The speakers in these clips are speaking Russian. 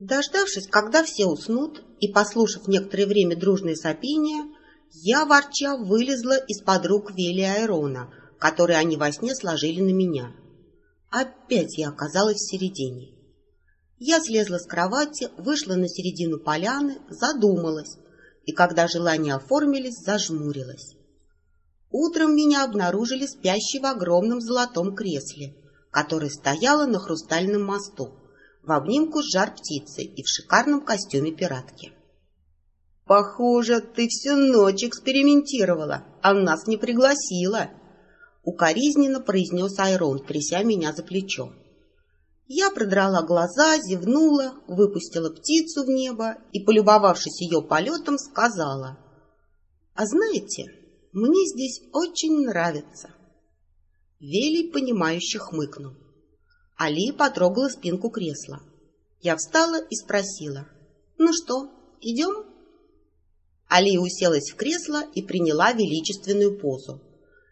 Дождавшись, когда все уснут, и послушав некоторое время дружное сопение, я, ворча, вылезла из-под рук Вели Айрона, которые они во сне сложили на меня. Опять я оказалась в середине. Я слезла с кровати, вышла на середину поляны, задумалась, и когда желания оформились, зажмурилась. Утром меня обнаружили спящей в огромном золотом кресле, которое стояло на хрустальном мосту, в обнимку с жар-птицей и в шикарном костюме пиратки. «Похоже, ты всю ночь экспериментировала, а нас не пригласила», — укоризненно произнес Айрон, тряся меня за плечо. Я продрала глаза, зевнула, выпустила птицу в небо и, полюбовавшись ее полетом, сказала. «А знаете, мне здесь очень нравится». Велий, понимающе хмыкнул. Али потрогала спинку кресла. Я встала и спросила. «Ну что, идем?» Али уселась в кресло и приняла величественную позу.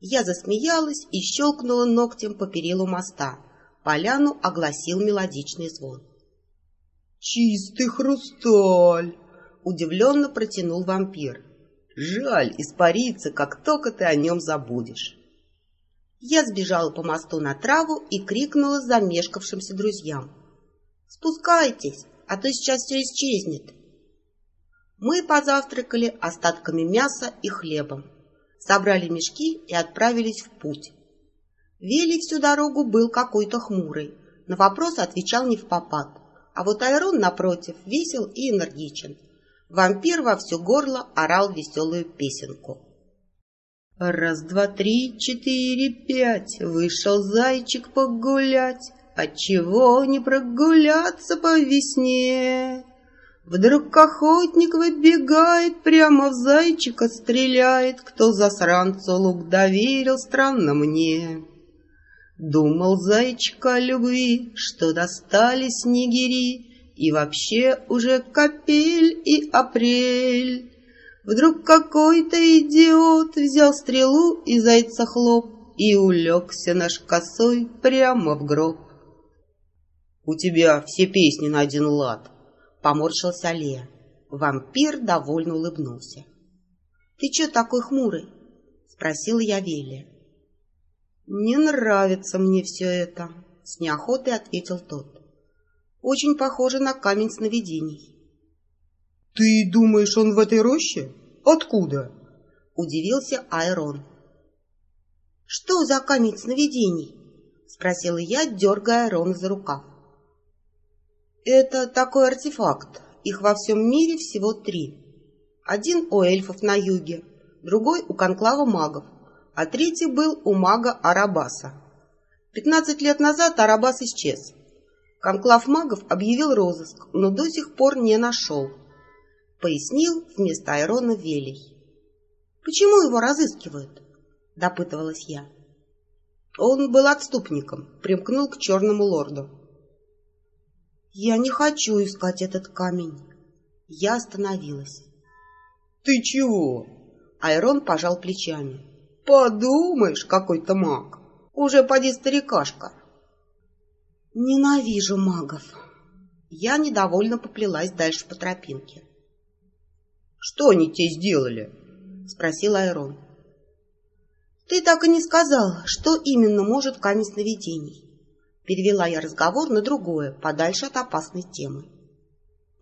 Я засмеялась и щелкнула ногтем по перилу моста. Поляну огласил мелодичный звон. «Чистый хрусталь!» — удивленно протянул вампир. «Жаль испариться, как только ты о нем забудешь». Я сбежала по мосту на траву и крикнула замешкавшимся друзьям. «Спускайтесь, а то сейчас все исчезнет!» Мы позавтракали остатками мяса и хлебом, собрали мешки и отправились в путь. Вели всю дорогу был какой-то хмурый, на вопросы отвечал не в попад, а вот Айрон, напротив, весел и энергичен. Вампир во все горло орал веселую песенку. Раз, два, три, четыре, пять, вышел зайчик погулять, Отчего не прогуляться по весне? Вдруг охотник выбегает, прямо в зайчика стреляет, Кто засранцу лук доверил, странно мне. Думал зайчик о любви, что достали снегири, И вообще уже капель и апрель. Вдруг какой-то идиот взял стрелу и зайца хлоп И улегся наш косой прямо в гроб. «У тебя все песни на один лад», — поморщился Лея. Вампир довольно улыбнулся. «Ты че такой хмурый?» — спросила я Велия. «Не нравится мне все это», — с неохотой ответил тот. «Очень похоже на камень сновидений». «Ты думаешь, он в этой роще? Откуда?» — удивился Айрон. «Что за камень сновидений?» — спросила я, дергая Айрона за рукав. Это такой артефакт. Их во всем мире всего три. Один у эльфов на юге, другой у конклава магов, а третий был у мага Арабаса. Пятнадцать лет назад Арабас исчез. Конклав магов объявил розыск, но до сих пор не нашел. Пояснил вместо Айрона Велий. «Почему его разыскивают?» – допытывалась я. Он был отступником, примкнул к черному лорду. Я не хочу искать этот камень. Я остановилась. Ты чего? Айрон пожал плечами. Подумаешь, какой-то маг. Уже поди старикашка. Ненавижу магов. Я недовольно поплелась дальше по тропинке. Что они тебе сделали? Спросил Айрон. Ты так и не сказал, что именно может камень сновидений. Перевела я разговор на другое, подальше от опасной темы.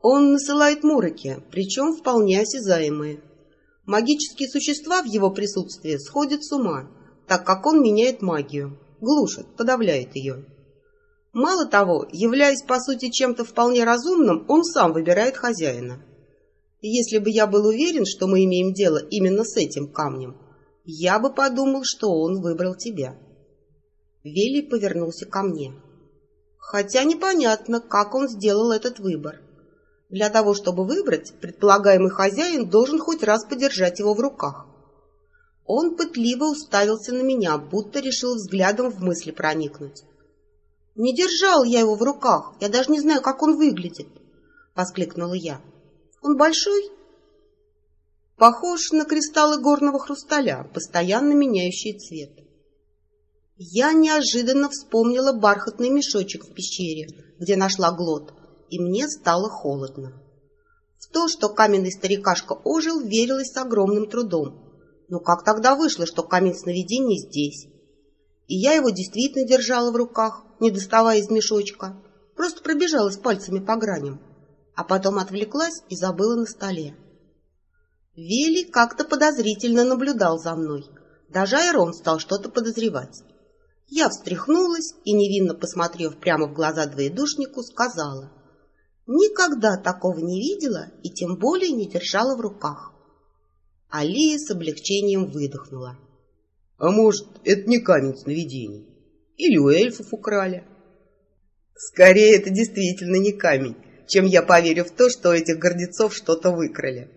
Он насылает муроки, причем вполне осязаемые. Магические существа в его присутствии сходят с ума, так как он меняет магию, глушит, подавляет ее. Мало того, являясь по сути чем-то вполне разумным, он сам выбирает хозяина. Если бы я был уверен, что мы имеем дело именно с этим камнем, я бы подумал, что он выбрал тебя. Вели повернулся ко мне. Хотя непонятно, как он сделал этот выбор. Для того, чтобы выбрать, предполагаемый хозяин должен хоть раз подержать его в руках. Он пытливо уставился на меня, будто решил взглядом в мысли проникнуть. «Не держал я его в руках, я даже не знаю, как он выглядит», — воскликнула я. «Он большой?» «Похож на кристаллы горного хрусталя, постоянно меняющие цвет. Я неожиданно вспомнила бархатный мешочек в пещере, где нашла глот, и мне стало холодно. В то, что каменный старикашка ожил, верилось с огромным трудом. Но как тогда вышло, что камень сновидений здесь? И я его действительно держала в руках, не доставая из мешочка. Просто пробежалась пальцами по граням, а потом отвлеклась и забыла на столе. Вели как-то подозрительно наблюдал за мной. Даже Айрон стал что-то подозревать. Я встряхнулась и, невинно посмотрев прямо в глаза двоедушнику, сказала. Никогда такого не видела и тем более не держала в руках. Алия с облегчением выдохнула. А может, это не камень сновидений? Или у эльфов украли? Скорее, это действительно не камень, чем я поверю в то, что этих гордецов что-то выкрали.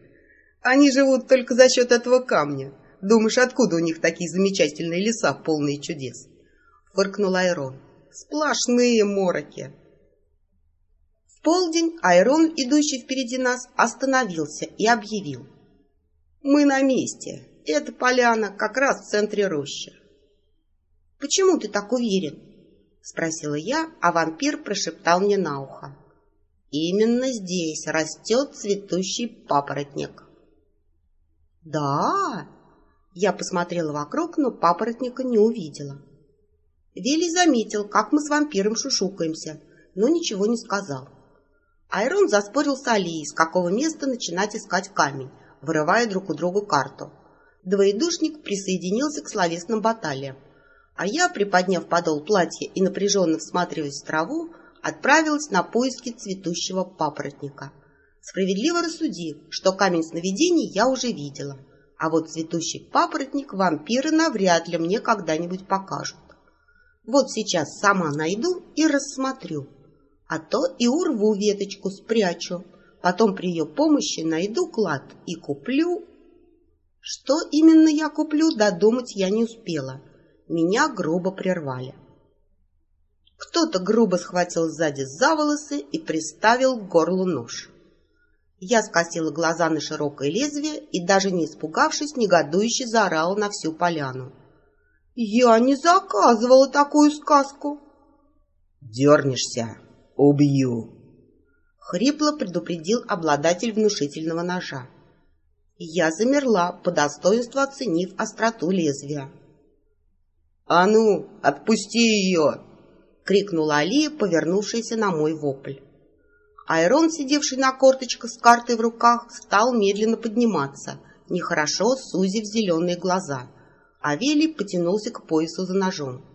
Они живут только за счет этого камня. Думаешь, откуда у них такие замечательные леса, полные чудес? Фыркнул Айрон. Сплошные мороки. В полдень Айрон, идущий впереди нас, остановился и объявил. Мы на месте. Эта поляна как раз в центре рощи. «Почему ты так уверен?» — спросила я, а вампир прошептал мне на ухо. «Именно здесь растет цветущий папоротник». «Да?» Я посмотрела вокруг, но папоротника не увидела. Вели заметил, как мы с вампиром шушукаемся, но ничего не сказал. Айрон заспорил с Алией, с какого места начинать искать камень, вырывая друг у друга карту. Двоедушник присоединился к словесным баталиям, а я, приподняв подол платья и напряженно всматриваясь в траву, отправилась на поиски цветущего папоротника. Справедливо рассудив, что камень сновидений я уже видела, а вот цветущий папоротник вампиры навряд ли мне когда-нибудь покажут. Вот сейчас сама найду и рассмотрю, а то и урву веточку спрячу, потом при ее помощи найду клад и куплю... Что именно я куплю, додумать я не успела. Меня грубо прервали. Кто-то грубо схватил сзади за волосы и приставил к горлу нож. Я скосила глаза на широкое лезвие и, даже не испугавшись, негодующе заорала на всю поляну. «Я не заказывала такую сказку!» «Дернешься, убью!» Хрипло предупредил обладатель внушительного ножа. Я замерла, по достоинству оценив остроту лезвия. «А ну, отпусти ее!» — крикнула Алия, повернувшаяся на мой вопль. Айрон, сидевший на корточках с картой в руках, стал медленно подниматься, нехорошо сузив зеленые глаза, а Вели потянулся к поясу за ножом.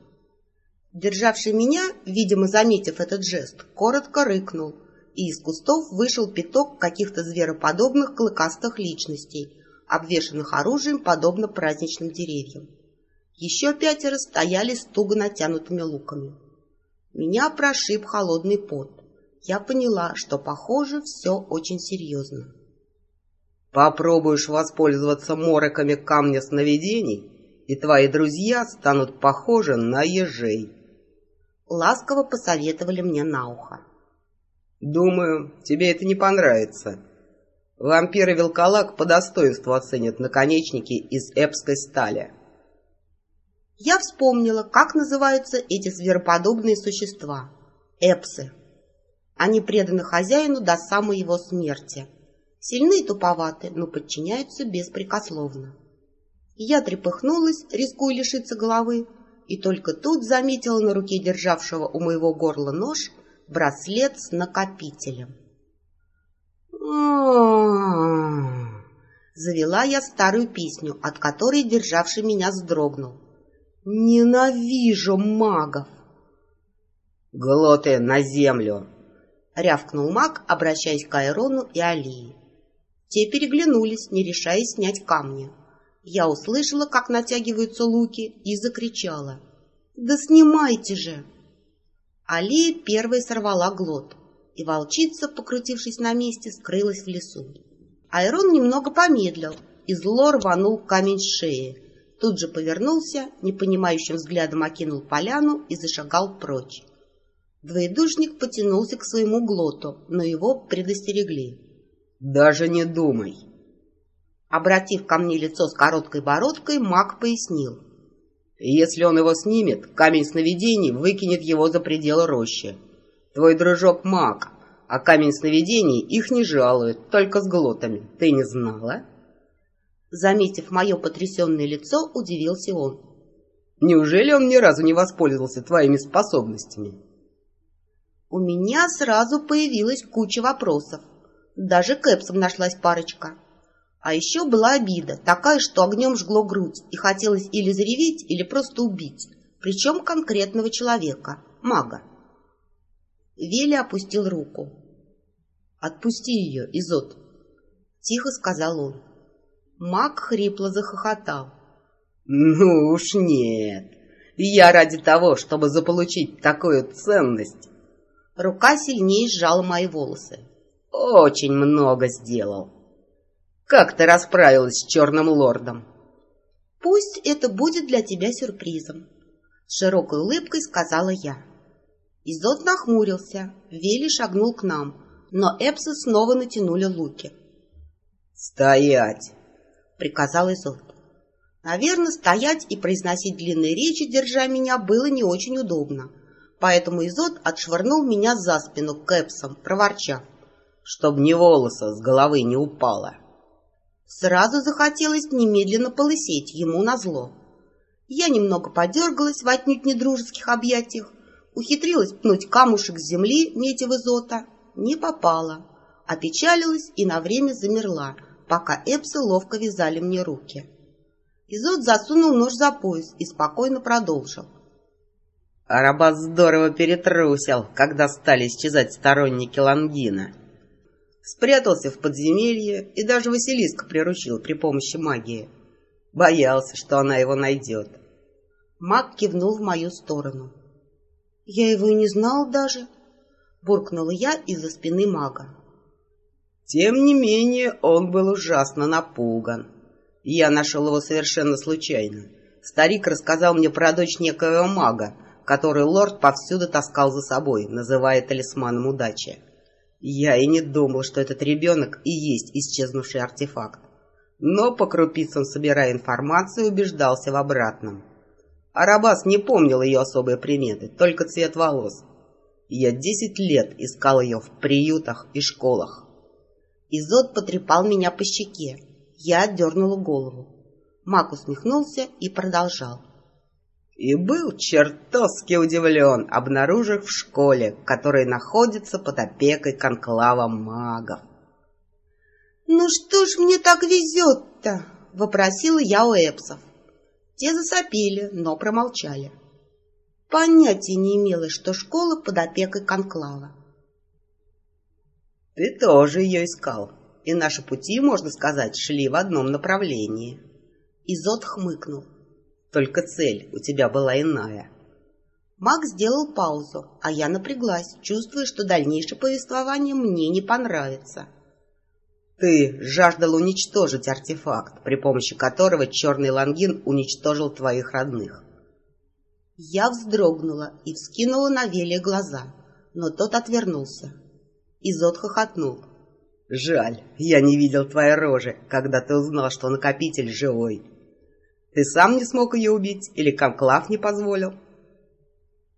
Державший меня, видимо, заметив этот жест, коротко рыкнул, и из кустов вышел пяток каких-то звероподобных клыкастых личностей, обвешанных оружием, подобно праздничным деревьям. Еще пятеро стояли с туго натянутыми луками. Меня прошиб холодный пот я поняла, что, похоже, все очень серьезно. «Попробуешь воспользоваться мороками камня сновидений, и твои друзья станут похожи на ежей», — ласково посоветовали мне на ухо. «Думаю, тебе это не понравится. Вампиры Вилкалак по достоинству оценят наконечники из эпской стали». Я вспомнила, как называются эти звероподобные существа — эпсы. Они преданы хозяину до самой его смерти. Сильны и туповаты, но подчиняются беспрекословно. Я трепыхнулась, рискуя лишиться головы, и только тут заметила на руке державшего у моего горла нож браслет с накопителем. Завела я старую песню, от которой державший меня вздрогнул. «Ненавижу магов!» «Глоты на землю!» — рявкнул маг, обращаясь к Айрону и Алии. Те переглянулись, не решаясь снять камни. Я услышала, как натягиваются луки, и закричала. «Да снимайте же!» Алия первой сорвала глот, и волчица, покрутившись на месте, скрылась в лесу. Айрон немного помедлил и зло рванул камень с шеи. Тут же повернулся, непонимающим взглядом окинул поляну и зашагал прочь. Двоедушник потянулся к своему глоту, но его предостерегли. «Даже не думай!» Обратив ко мне лицо с короткой бородкой, маг пояснил. «Если он его снимет, камень сновидений выкинет его за пределы рощи. Твой дружок маг, А камень сновидений их не жалует, только с глотами. Ты не знала?» Заметив мое потрясенное лицо, удивился он. «Неужели он ни разу не воспользовался твоими способностями?» У меня сразу появилась куча вопросов. Даже кэпсом нашлась парочка. А еще была обида, такая, что огнем жгло грудь, и хотелось или зареветь, или просто убить, причем конкретного человека, мага. Вели опустил руку. «Отпусти ее, Изот!» — тихо сказал он. Маг хрипло захохотал. «Ну уж нет! Я ради того, чтобы заполучить такую ценность!» Рука сильнее сжала мои волосы. «Очень много сделал!» Как ты расправилась с черным лордом? Пусть это будет для тебя сюрпризом. С широкой улыбкой сказала я. Изот нахмурился, Вели шагнул к нам, но эпсы снова натянули луки. «Стоять!» — приказал Изот. Наверное, стоять и произносить длинные речи, держа меня, было не очень удобно. Поэтому Изот отшвырнул меня за спину к эпсам, проворчав. «Чтоб ни волоса с головы не упало!» Сразу захотелось немедленно полысеть ему назло. Я немного подергалась в отнюдь недружеских объятиях, ухитрилась пнуть камушек с земли, метив изота, не попала, опечалилась и на время замерла, пока эпсы ловко вязали мне руки. Изот засунул нож за пояс и спокойно продолжил. Арабас здорово перетрусил, когда стали исчезать сторонники Лангина спрятался в подземелье и даже Василиска приручил при помощи магии. Боялся, что она его найдет. Маг кивнул в мою сторону. «Я его и не знал даже», — буркнула я из-за спины мага. Тем не менее, он был ужасно напуган. Я нашел его совершенно случайно. Старик рассказал мне про дочь некоего мага, который лорд повсюду таскал за собой, называя талисманом удачи. Я и не думал, что этот ребенок и есть исчезнувший артефакт. Но по крупицам, собирая информацию, убеждался в обратном. Арабас не помнил ее особые приметы, только цвет волос. Я десять лет искал ее в приютах и школах. Изот потрепал меня по щеке. Я отдернула голову. Мак усмехнулся и продолжал и был чертовски удивлен, обнаружив в школе, которая находится под опекой конклава магов. «Ну что ж мне так везет-то?» — вопросила я у эпсов. Те засопели, но промолчали. Понятия не имела, что школа под опекой конклава. «Ты тоже ее искал, и наши пути, можно сказать, шли в одном направлении». Изот хмыкнул. Только цель у тебя была иная. Маг сделал паузу, а я напряглась, чувствуя, что дальнейшее повествование мне не понравится. Ты жаждал уничтожить артефакт, при помощи которого черный лангин уничтожил твоих родных. Я вздрогнула и вскинула на Велия глаза, но тот отвернулся. Изот хохотнул. «Жаль, я не видел твоей рожи, когда ты узнал, что накопитель живой. Ты сам не смог ее убить или Конклав не позволил?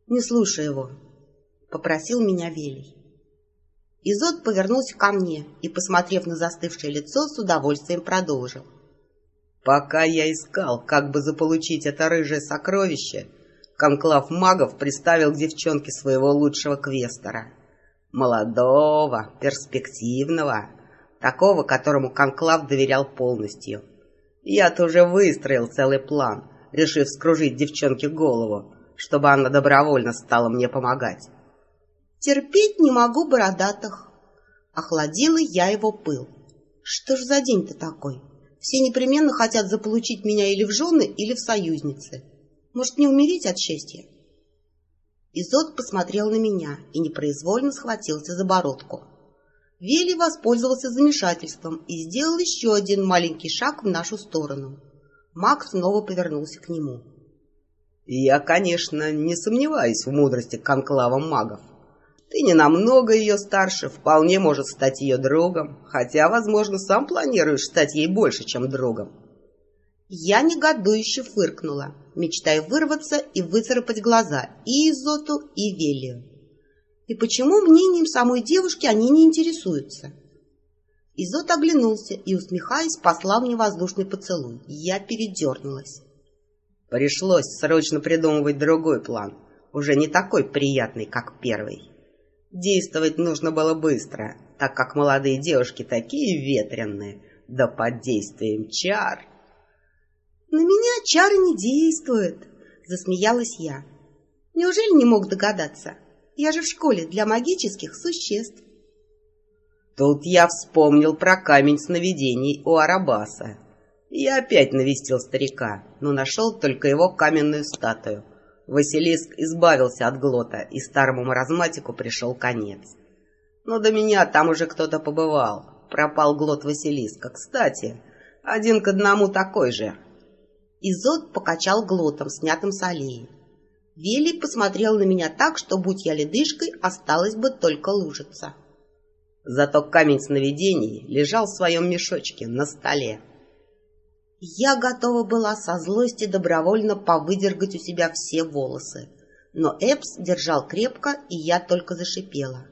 Не слушай его, попросил меня Велий. Изот повернулся ко мне и, посмотрев на застывшее лицо, с удовольствием продолжил. Пока я искал, как бы заполучить это рыжее сокровище, Конклав магов приставил к девчонке своего лучшего квестора. Молодого, перспективного, такого, которому Конклав доверял полностью — я-то уже выстроил целый план, решив скружить девчонке голову, чтобы она добровольно стала мне помогать. Терпеть не могу бородатых. Охладила я его пыл. Что ж за день-то такой? Все непременно хотят заполучить меня или в жены, или в союзницы. Может, не умереть от счастья? Изот посмотрел на меня и непроизвольно схватился за бородку. Вели воспользовался замешательством и сделал еще один маленький шаг в нашу сторону. Макс снова повернулся к нему. «Я, конечно, не сомневаюсь в мудрости конклава магов. Ты не намного ее старше, вполне может стать ее другом, хотя, возможно, сам планируешь стать ей больше, чем другом». Я негодующе фыркнула, мечтая вырваться и выцарапать глаза и Изоту, и Велию. И почему мнением самой девушки они не интересуются? Изот оглянулся и, усмехаясь, послал мне воздушный поцелуй. Я передернулась. Пришлось срочно придумывать другой план, уже не такой приятный, как первый. Действовать нужно было быстро, так как молодые девушки такие ветренные, да под действием чар. «На меня чары не действуют», — засмеялась я. «Неужели не мог догадаться? Я же в школе для магических существ». Тут я вспомнил про камень сновидений у Арабаса. Я опять навестил старика, но нашел только его каменную статую. Василиск избавился от глота, и старому маразматику пришел конец. Но до меня там уже кто-то побывал. Пропал глот Василиска. Кстати, один к одному такой же. Изот покачал глотом, снятым с аллеи. Велий посмотрел на меня так, что, будь я ледышкой, осталось бы только лужица. Зато камень сновидений лежал в своем мешочке на столе. Я готова была со злости добровольно повыдергать у себя все волосы, но Эпс держал крепко, и я только зашипела.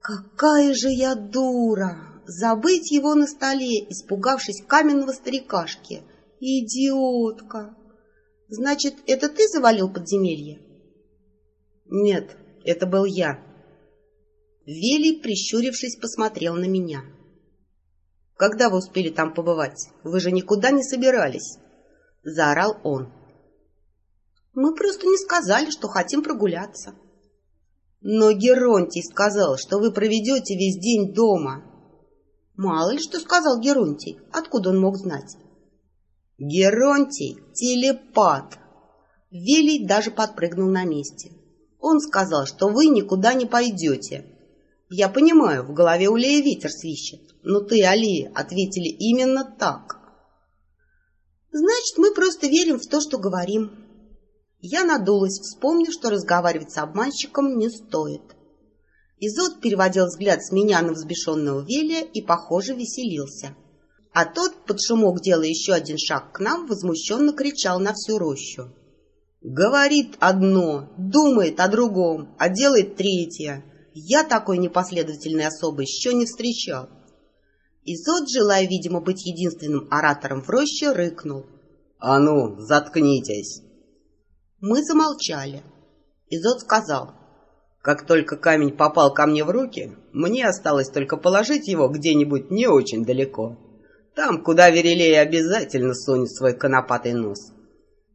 «Какая же я дура! Забыть его на столе, испугавшись каменного старикашки! Идиотка! Значит, это ты завалил подземелье?» «Нет, это был я». Велий, прищурившись, посмотрел на меня. Когда вы успели там побывать? Вы же никуда не собирались!» Заорал он. «Мы просто не сказали, что хотим прогуляться». «Но Геронтий сказал, что вы проведете весь день дома». «Мало ли что сказал Геронтий. Откуда он мог знать?» «Геронтий — телепат!» Велий даже подпрыгнул на месте. «Он сказал, что вы никуда не пойдете. Я понимаю, в голове у Лея ветер свищет, но ты, Али, ответили именно так. Значит, мы просто верим в то, что говорим. Я надулась, вспомнив, что разговаривать с обманщиком не стоит. Изот переводил взгляд с меня на взбешенного Велия и, похоже, веселился. А тот, под шумок делая еще один шаг к нам, возмущенно кричал на всю рощу. «Говорит одно, думает о другом, а делает третье. Я такой непоследовательной особы еще не встречал. Изот, желая, видимо, быть единственным оратором в роще, рыкнул. «А ну, заткнитесь!» Мы замолчали. Изот сказал. «Как только камень попал ко мне в руки, мне осталось только положить его где-нибудь не очень далеко. Там, куда Верилея обязательно сунет свой конопатый нос.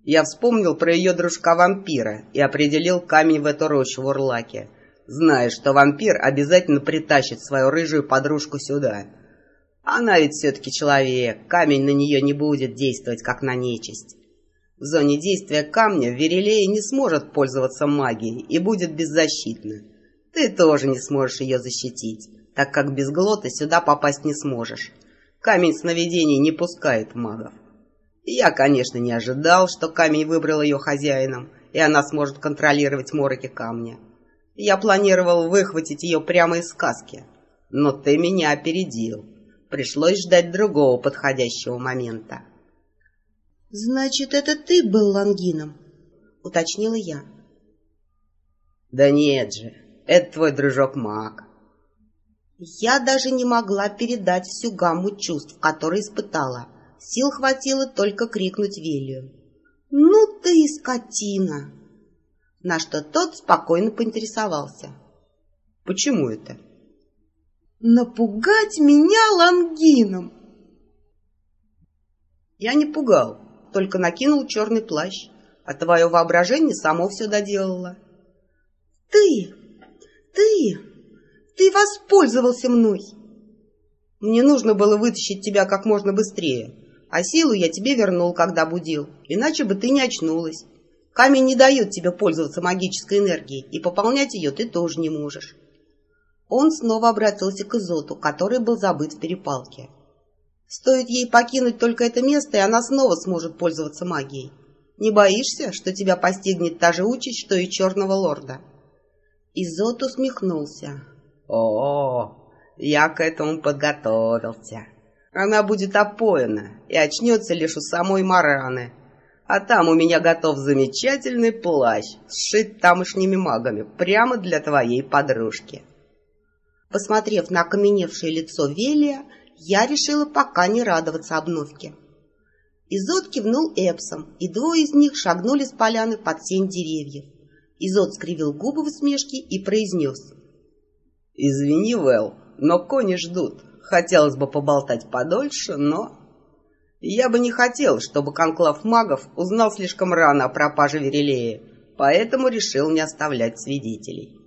Я вспомнил про ее дружка-вампира и определил камень в эту рощу в Урлаке, зная, что вампир обязательно притащит свою рыжую подружку сюда. Она ведь все-таки человек, камень на нее не будет действовать, как на нечисть. В зоне действия камня Верилея не сможет пользоваться магией и будет беззащитна. Ты тоже не сможешь ее защитить, так как без глота сюда попасть не сможешь. Камень сновидений не пускает магов. Я, конечно, не ожидал, что камень выбрал ее хозяином, и она сможет контролировать мороки камня. Я планировал выхватить ее прямо из сказки, но ты меня опередил. Пришлось ждать другого подходящего момента. «Значит, это ты был лангином?» — уточнила я. «Да нет же, это твой дружок Мак». Я даже не могла передать всю гамму чувств, которые испытала. Сил хватило только крикнуть Велию. «Ну ты и скотина!» на что тот спокойно поинтересовался. «Почему это?» «Напугать меня лангином!» «Я не пугал, только накинул черный плащ, а твое воображение само все доделало». «Ты! Ты воспользовался мной!» «Мне нужно было вытащить тебя как можно быстрее, а силу я тебе вернул, когда будил, иначе бы ты не очнулась». Камень не дает тебе пользоваться магической энергией, и пополнять ее ты тоже не можешь. Он снова обратился к Изоту, который был забыт в перепалке. Стоит ей покинуть только это место, и она снова сможет пользоваться магией. Не боишься, что тебя постигнет та же участь, что и черного лорда?» Изот усмехнулся. «О, я к этому подготовился. Она будет опоена и очнется лишь у самой Мараны, А там у меня готов замечательный плащ, сшит тамошними магами, прямо для твоей подружки. Посмотрев на окаменевшее лицо Велия, я решила пока не радоваться обновке. Изот кивнул Эпсом, и двое из них шагнули с поляны под сень деревьев. Изот скривил губы в усмешке и произнес. «Извини, Вэл, но кони ждут. Хотелось бы поболтать подольше, но...» «Я бы не хотел, чтобы конклав магов узнал слишком рано о пропаже Верилея, поэтому решил не оставлять свидетелей».